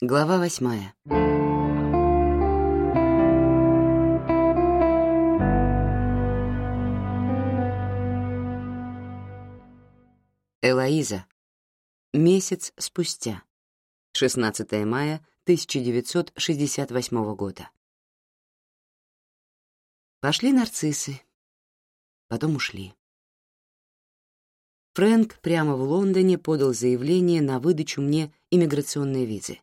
Глава восьмая. Элоиза. Месяц спустя. 16 мая 1968 года. Пошли нарциссы. Потом ушли. Фрэнк прямо в Лондоне подал заявление на выдачу мне иммиграционной визы.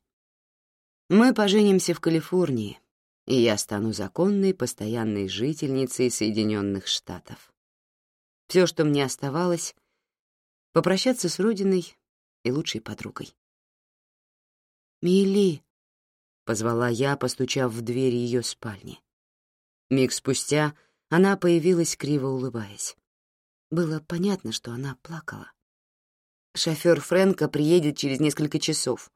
Мы поженимся в Калифорнии, и я стану законной постоянной жительницей Соединенных Штатов. Все, что мне оставалось, попрощаться с родиной и лучшей подругой. «Милли», — позвала я, постучав в дверь ее спальни. Миг спустя она появилась, криво улыбаясь. Было понятно, что она плакала. Шофер Фрэнка приедет через несколько часов.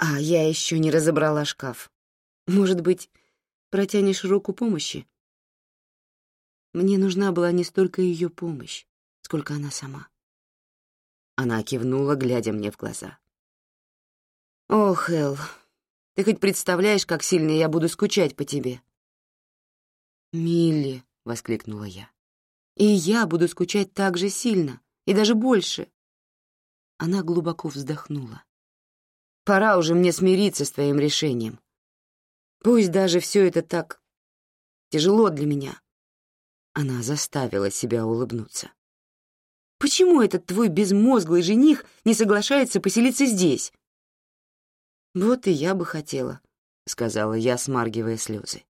А я еще не разобрала шкаф. Может быть, протянешь руку помощи? Мне нужна была не столько ее помощь, сколько она сама. Она кивнула, глядя мне в глаза. «Ох, Эл, ты хоть представляешь, как сильно я буду скучать по тебе?» «Милли», — воскликнула я. И я буду скучать так же сильно, и даже больше. Она глубоко вздохнула. Пора уже мне смириться с твоим решением. Пусть даже все это так тяжело для меня. Она заставила себя улыбнуться. Почему этот твой безмозглый жених не соглашается поселиться здесь? Вот и я бы хотела, сказала я, смаргивая слезы.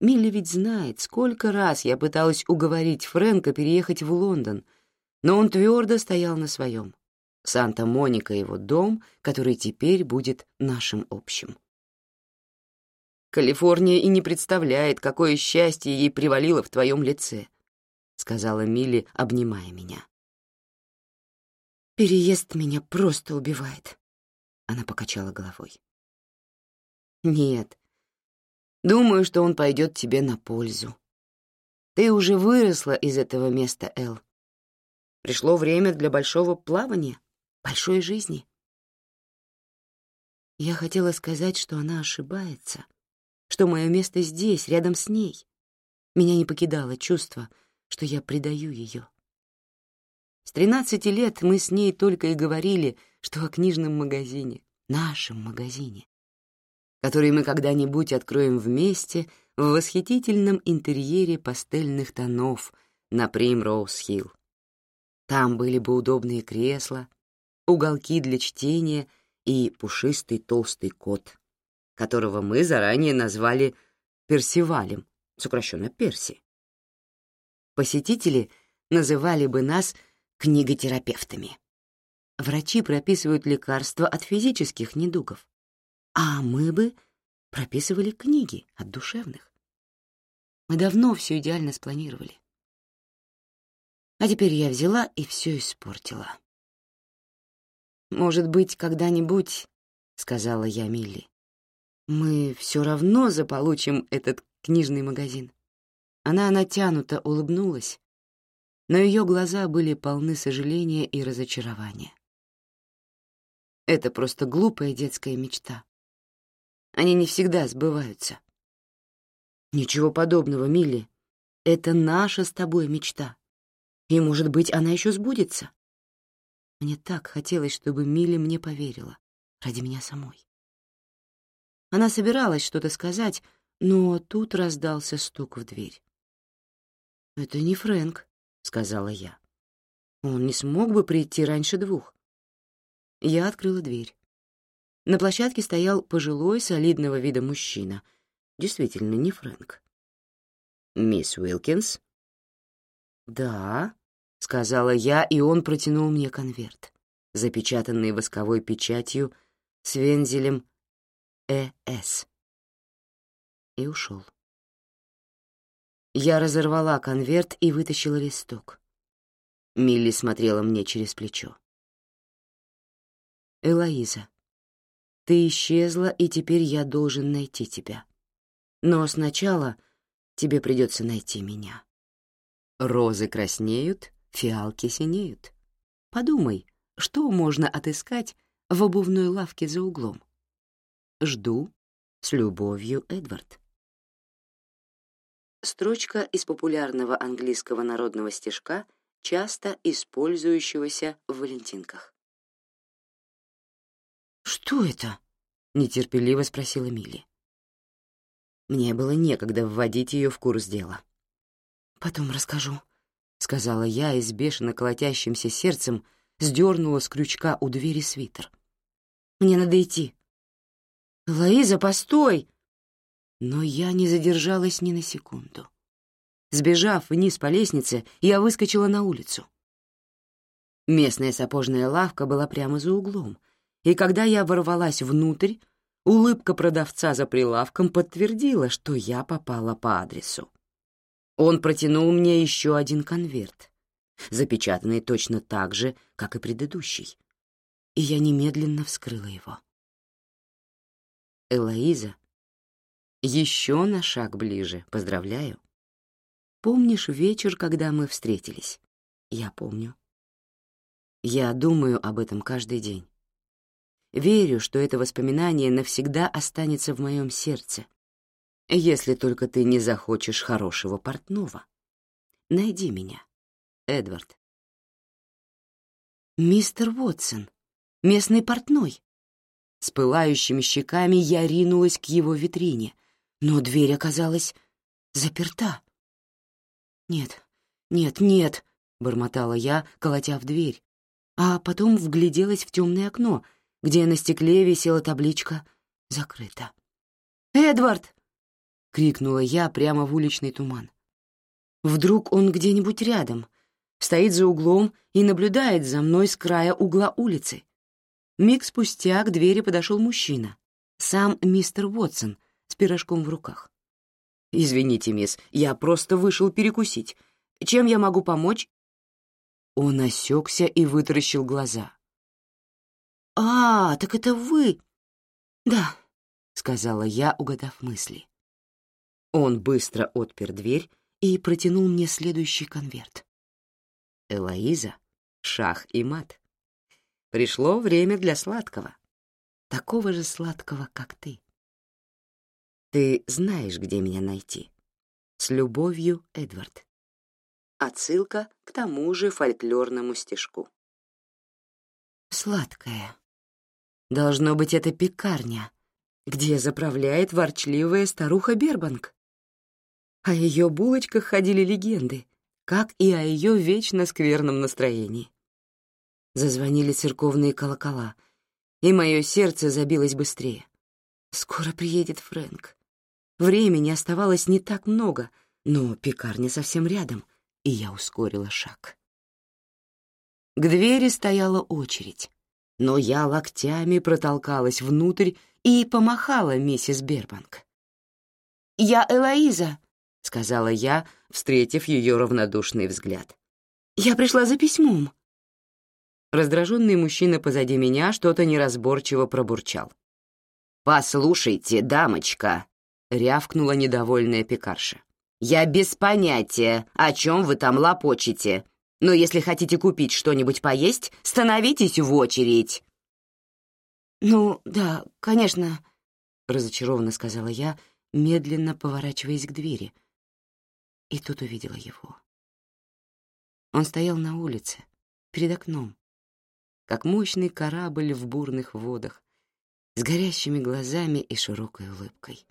Милли ведь знает, сколько раз я пыталась уговорить Фрэнка переехать в Лондон, но он твердо стоял на своем. Санта-Моника — его дом, который теперь будет нашим общим. «Калифорния и не представляет, какое счастье ей привалило в твоем лице», — сказала Милли, обнимая меня. «Переезд меня просто убивает», — она покачала головой. «Нет, Думаю, что он пойдет тебе на пользу. Ты уже выросла из этого места, Эл. Пришло время для большого плавания, большой жизни. Я хотела сказать, что она ошибается, что мое место здесь, рядом с ней. Меня не покидало чувство, что я предаю ее. С тринадцати лет мы с ней только и говорили, что о книжном магазине, нашем магазине который мы когда-нибудь откроем вместе в восхитительном интерьере пастельных тонов на Примроуз-Хилл. Там были бы удобные кресла, уголки для чтения и пушистый толстый кот, которого мы заранее назвали Персивалем, сокращенно Перси. Посетители называли бы нас книготерапевтами. Врачи прописывают лекарства от физических недугов, а мы бы прописывали книги от душевных. Мы давно все идеально спланировали. А теперь я взяла и все испортила. «Может быть, когда-нибудь, — сказала я Милли, — мы все равно заполучим этот книжный магазин». Она натянуто улыбнулась, но ее глаза были полны сожаления и разочарования. Это просто глупая детская мечта. Они не всегда сбываются. Ничего подобного, Милли. Это наша с тобой мечта. И, может быть, она еще сбудется. Мне так хотелось, чтобы Милли мне поверила. Ради меня самой. Она собиралась что-то сказать, но тут раздался стук в дверь. «Это не Фрэнк», — сказала я. «Он не смог бы прийти раньше двух». Я открыла дверь. На площадке стоял пожилой, солидного вида мужчина. Действительно, не Фрэнк. «Мисс Уилкинс?» «Да», — сказала я, и он протянул мне конверт, запечатанный восковой печатью с вензелем «ЭС». И ушел. Я разорвала конверт и вытащила листок. Милли смотрела мне через плечо. «Элоиза, ты исчезла, и теперь я должен найти тебя. Но сначала тебе придется найти меня. Розы краснеют, фиалки синеют. Подумай, что можно отыскать в обувной лавке за углом, Жду. С любовью, Эдвард. Строчка из популярного английского народного стишка, часто использующегося в валентинках. «Что это?» — нетерпеливо спросила Милли. Мне было некогда вводить ее в курс дела. «Потом расскажу», — сказала я и с бешено колотящимся сердцем сдернула с крючка у двери свитер. «Мне надо идти». «Лоиза, постой!» Но я не задержалась ни на секунду. Сбежав вниз по лестнице, я выскочила на улицу. Местная сапожная лавка была прямо за углом, и когда я ворвалась внутрь, улыбка продавца за прилавком подтвердила, что я попала по адресу. Он протянул мне еще один конверт, запечатанный точно так же, как и предыдущий, и я немедленно вскрыла его. Элоиза, еще на шаг ближе, поздравляю. Помнишь вечер, когда мы встретились? Я помню. Я думаю об этом каждый день. Верю, что это воспоминание навсегда останется в моем сердце, если только ты не захочешь хорошего портного. Найди меня, Эдвард. Мистер Уотсон, местный портной. С пылающими щеками я ринулась к его витрине, но дверь оказалась заперта. «Нет, нет, нет», — бормотала я, колотя в дверь, а потом вгляделась в темное окно, где на стекле висела табличка «Закрыто». «Эдвард!» — крикнула я прямо в уличный туман. Вдруг он где-нибудь рядом, стоит за углом и наблюдает за мной с края угла улицы. Миг спустя к двери подошел мужчина, сам мистер Уотсон, с пирожком в руках. «Извините, мисс, я просто вышел перекусить. Чем я могу помочь?» Он осекся и вытаращил глаза. «А, так это вы!» «Да», — сказала я, угадав мысли. Он быстро отпер дверь и протянул мне следующий конверт. «Элоиза, шах и мат. Пришло время для сладкого. Такого же сладкого, как ты. Ты знаешь, где меня найти. С любовью, Эдвард. Отсылка к тому же фольклорному стишку. Сладкая. Должно быть, это пекарня, где заправляет ворчливая старуха Бербанк. О ее булочках ходили легенды, как и о ее вечно скверном настроении. Зазвонили церковные колокола, и мое сердце забилось быстрее. Скоро приедет Фрэнк. Времени оставалось не так много, но пекарня совсем рядом, и я ускорила шаг. К двери стояла очередь, но я локтями протолкалась внутрь и помахала миссис Бербанк. «Я Элоиза», — сказала я, встретив ее равнодушный взгляд. «Я пришла за письмом». Раздраженный мужчина позади меня что-то неразборчиво пробурчал. «Послушайте, дамочка», — рявкнула недовольная пекарша. «Я без понятия, о чем вы там лопочете, но если хотите купить что-нибудь поесть, становитесь в очередь». «Ну, да, конечно», — разочарованно сказала я, медленно поворачиваясь к двери. И тут увидела его. Он стоял на улице, перед окном, как мощный корабль в бурных водах, с горящими глазами и широкой улыбкой.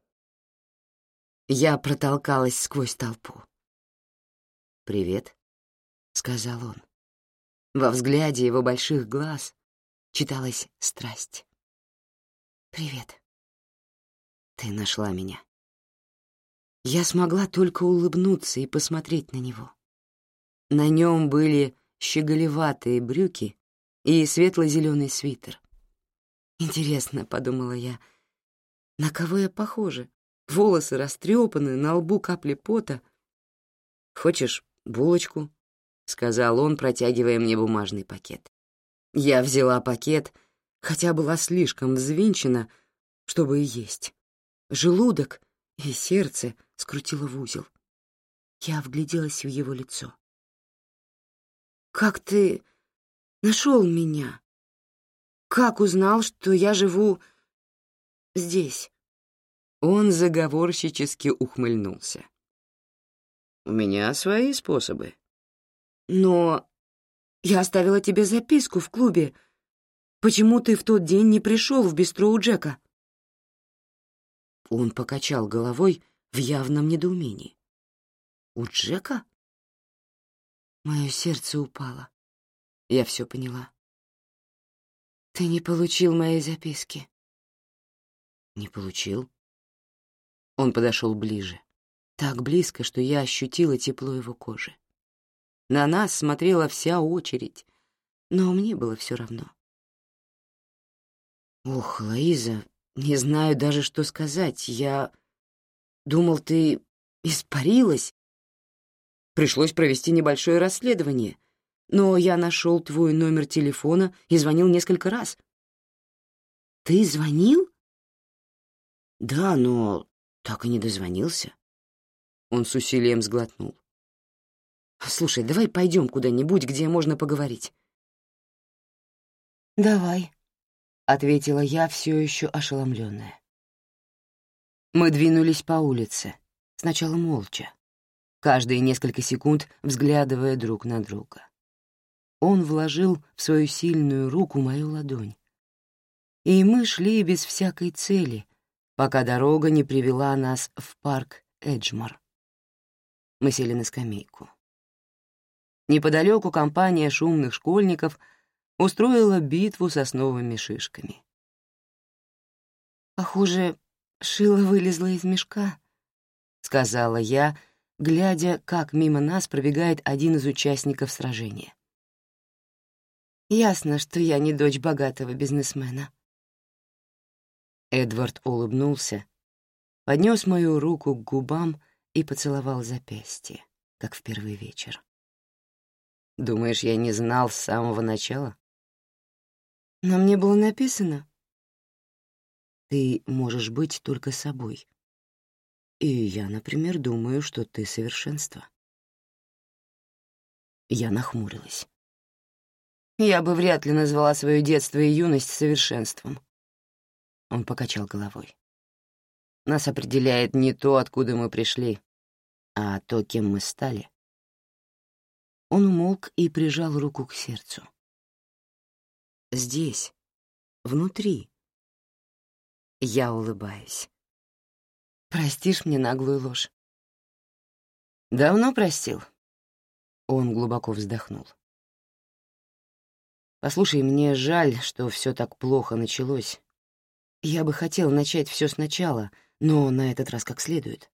Я протолкалась сквозь толпу. «Привет», — сказал он. Во взгляде его больших глаз читалась страсть. «Привет. Ты нашла меня». Я смогла только улыбнуться и посмотреть на него. На нем были щеголеватые брюки и светло-зеленый свитер. «Интересно», — подумала я, — «на кого я похожа? волосы растрепаны, на лбу капли пота. «Хочешь булочку?» — сказал он, протягивая мне бумажный пакет. Я взяла пакет, хотя была слишком взвинчена, чтобы и есть. Желудок и сердце скрутило в узел. Я вгляделась в его лицо. «Как ты нашел меня? Как узнал, что я живу здесь». Он заговорщически ухмыльнулся. «У меня свои способы». «Но я оставила тебе записку в клубе. Почему ты в тот день не пришел в бистро у Джека?» Он покачал головой в явном недоумении. «У Джека?» Мое сердце упало. Я все поняла. «Ты не получил моей записки». «Не получил?» Он подошел ближе, так близко, что я ощутила тепло его кожи. На нас смотрела вся очередь, но мне было все равно. «Ох, Лоиза, не знаю даже, что сказать. Я думал, ты испарилась. Пришлось провести небольшое расследование, но я нашел твой номер телефона и звонил несколько раз». «Ты звонил?» «Да, но так и не дозвонился. Он с усилием сглотнул. «Слушай, давай пойдем куда-нибудь, где можно поговорить». «Давай», — ответила я, все еще ошеломленная. Мы двинулись по улице, сначала молча, каждые несколько секунд взглядывая друг на друга. Он вложил в свою сильную руку мою ладонь. И мы шли без всякой цели, пока дорога не привела нас в парк Эджмор. Мы сели на скамейку. Неподалеку компания шумных школьников устроила битву сосновыми шишками. «Похоже, шило вылезло из мешка», — сказала я, глядя, как мимо нас пробегает один из участников сражения. «Ясно, что я не дочь богатого бизнесмена». Эдвард улыбнулся, поднес мою руку к губам и поцеловал запястье, как в первый вечер. «Думаешь, я не знал с самого начала?» «Но мне было написано». «Ты можешь быть только собой. И я, например, думаю, что ты совершенство». Я нахмурилась. Я бы вряд ли назвала свое детство и юность совершенством. Он покачал головой. Нас определяет не то, откуда мы пришли, а то, кем мы стали. Он умолк и прижал руку к сердцу. Здесь, внутри. Я улыбаюсь. Простишь мне наглую ложь? Давно простил. Он глубоко вздохнул. Послушай, мне жаль, что все так плохо началось. Я бы хотел начать все сначала, но на этот раз как следует.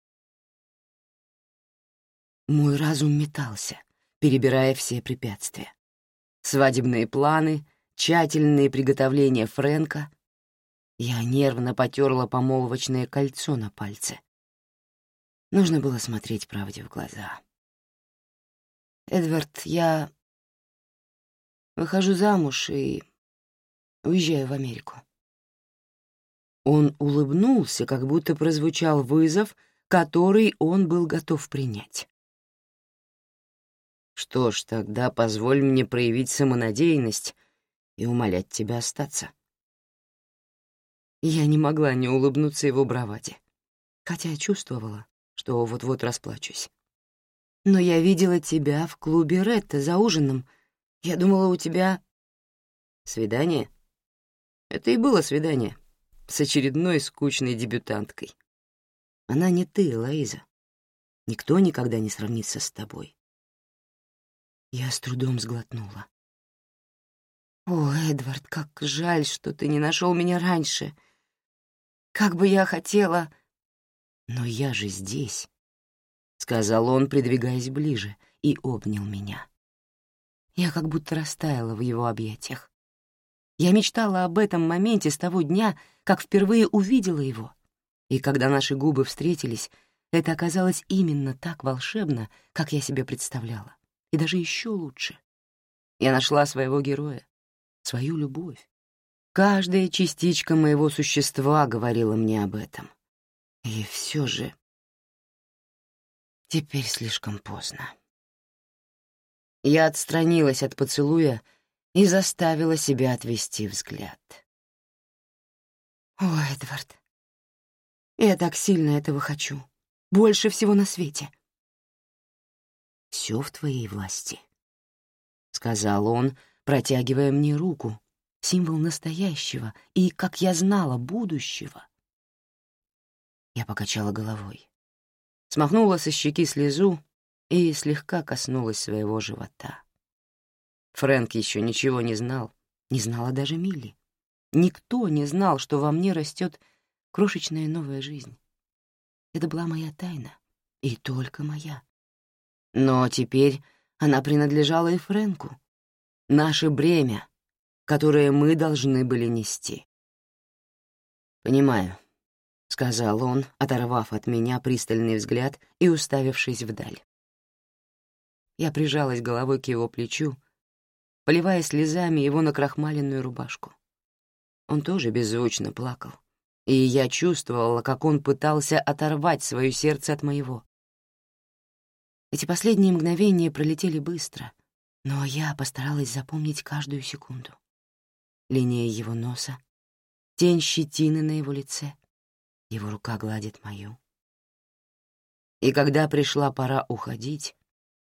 Мой разум метался, перебирая все препятствия. Свадебные планы, тщательные приготовления Фрэнка. Я нервно потерла помолвочное кольцо на пальце. Нужно было смотреть правде в глаза. «Эдвард, я выхожу замуж и уезжаю в Америку». Он улыбнулся, как будто прозвучал вызов, который он был готов принять. «Что ж, тогда позволь мне проявить самонадеянность и умолять тебя остаться». Я не могла не улыбнуться его браваде, хотя чувствовала, что вот-вот расплачусь. «Но я видела тебя в клубе Ретта за ужином. Я думала, у тебя...» «Свидание?» «Это и было свидание», с очередной скучной дебютанткой. Она не ты, Лоиза. Никто никогда не сравнится с тобой. Я с трудом сглотнула. «О, Эдвард, как жаль, что ты не нашел меня раньше. Как бы я хотела...» «Но я же здесь», — сказал он, придвигаясь ближе, и обнял меня. Я как будто растаяла в его объятиях. Я мечтала об этом моменте с того дня, как впервые увидела его. И когда наши губы встретились, это оказалось именно так волшебно, как я себе представляла. И даже еще лучше. Я нашла своего героя, свою любовь. Каждая частичка моего существа говорила мне об этом. И все же... Теперь слишком поздно. Я отстранилась от поцелуя и заставила себя отвести взгляд. «О, Эдвард, Я так сильно этого хочу. Больше всего на свете. «Все в твоей власти», — сказал он, протягивая мне руку, символ настоящего и, как я знала, будущего. Я покачала головой, смахнула со щеки слезу и слегка коснулась своего живота. Фрэнк еще ничего не знал, не знала даже Милли. Никто не знал, что во мне растет крошечная новая жизнь. Это была моя тайна, и только моя. Но теперь она принадлежала и Фрэнку. Наше бремя, которое мы должны были нести. «Понимаю», — сказал он, оторвав от меня пристальный взгляд и уставившись вдаль. Я прижалась головой к его плечу, поливая слезами его накрахмаленную рубашку. Он тоже беззвучно плакал, и я чувствовала, как он пытался оторвать свое сердце от моего. Эти последние мгновения пролетели быстро, но я постаралась запомнить каждую секунду. Линия его носа, тень щетины на его лице, его рука гладит мою. И когда пришла пора уходить,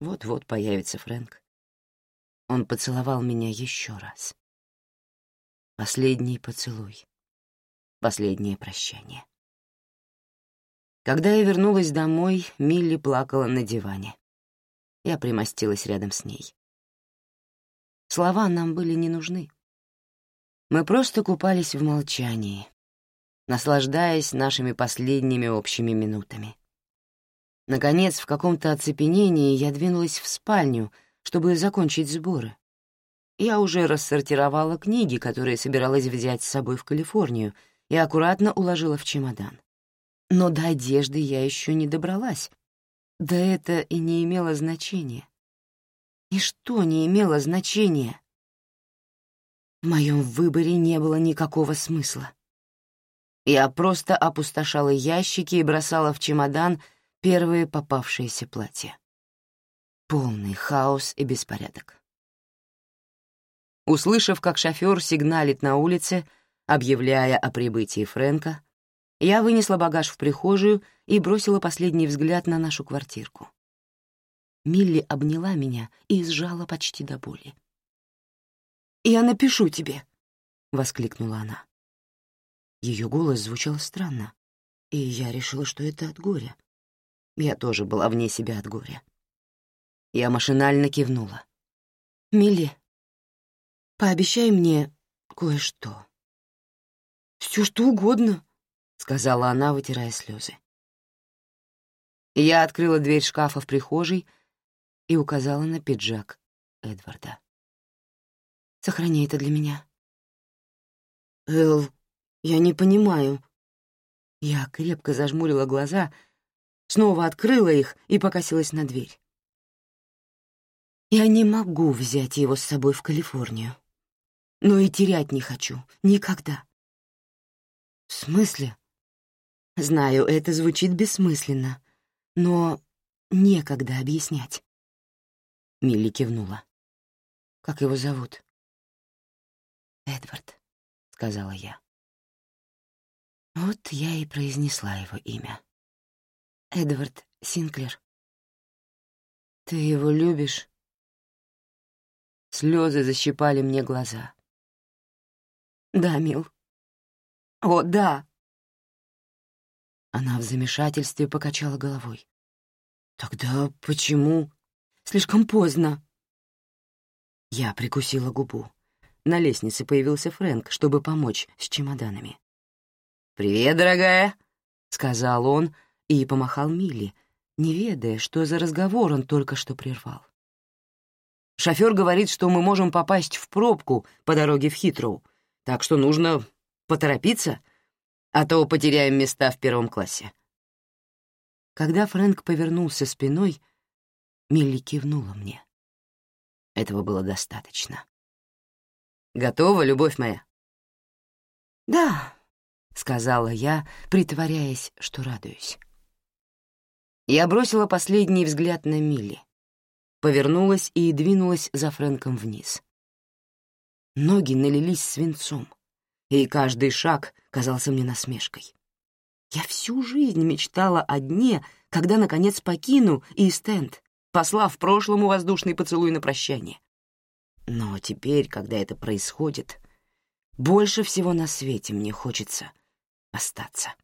вот-вот появится Фрэнк, он поцеловал меня еще раз. Последний поцелуй. Последнее прощание. Когда я вернулась домой, Милли плакала на диване. Я примостилась рядом с ней. Слова нам были не нужны. Мы просто купались в молчании, наслаждаясь нашими последними общими минутами. Наконец, в каком-то оцепенении я двинулась в спальню, чтобы закончить сборы. Я уже рассортировала книги, которые собиралась взять с собой в Калифорнию, и аккуратно уложила в чемодан. Но до одежды я еще не добралась. Да это и не имело значения. И что не имело значения? В моем выборе не было никакого смысла. Я просто опустошала ящики и бросала в чемодан первые попавшиеся платья. Полный хаос и беспорядок. Услышав, как шофер сигналит на улице, объявляя о прибытии Фрэнка, я вынесла багаж в прихожую и бросила последний взгляд на нашу квартирку. Милли обняла меня и сжала почти до боли. «Я напишу тебе», — воскликнула она. Ее голос звучал странно, и я решила, что это от горя. Я тоже была вне себя от горя. Я машинально кивнула. «Милли, пообещай мне кое-что». «Все что угодно», — сказала она, вытирая слезы. Я открыла дверь шкафа в прихожей и указала на пиджак Эдварда. «Сохрани это для меня». «Эл, я не понимаю». Я крепко зажмурила глаза, снова открыла их и покосилась на дверь. Я не могу взять его с собой в Калифорнию. Но и терять не хочу. Никогда. В смысле? Знаю, это звучит бессмысленно, но некогда объяснять. Милли кивнула. Как его зовут? Эдвард, сказала я. Вот я и произнесла его имя. Эдвард Синклер. Ты его любишь? Слезы защипали мне глаза. «Да, мил». «О, да». Она в замешательстве покачала головой. «Тогда почему?» «Слишком поздно». Я прикусила губу. На лестнице появился Фрэнк, чтобы помочь с чемоданами. «Привет, дорогая», — сказал он и помахал Милли, не ведая, что за разговор он только что прервал. Шофер говорит, что мы можем попасть в пробку по дороге в Хитроу, так что нужно поторопиться, а то потеряем места в первом классе. Когда Фрэнк повернулся спиной, Милли кивнула мне. Этого было достаточно. «Готова, любовь моя?» «Да», — сказала я, притворяясь, что радуюсь. Я бросила последний взгляд на Милли повернулась и двинулась за Фрэнком вниз. Ноги налились свинцом, и каждый шаг казался мне насмешкой. Я всю жизнь мечтала о дне, когда, наконец, покину Ист-Энд, послав прошлому воздушный поцелуй на прощание. Но теперь, когда это происходит, больше всего на свете мне хочется остаться.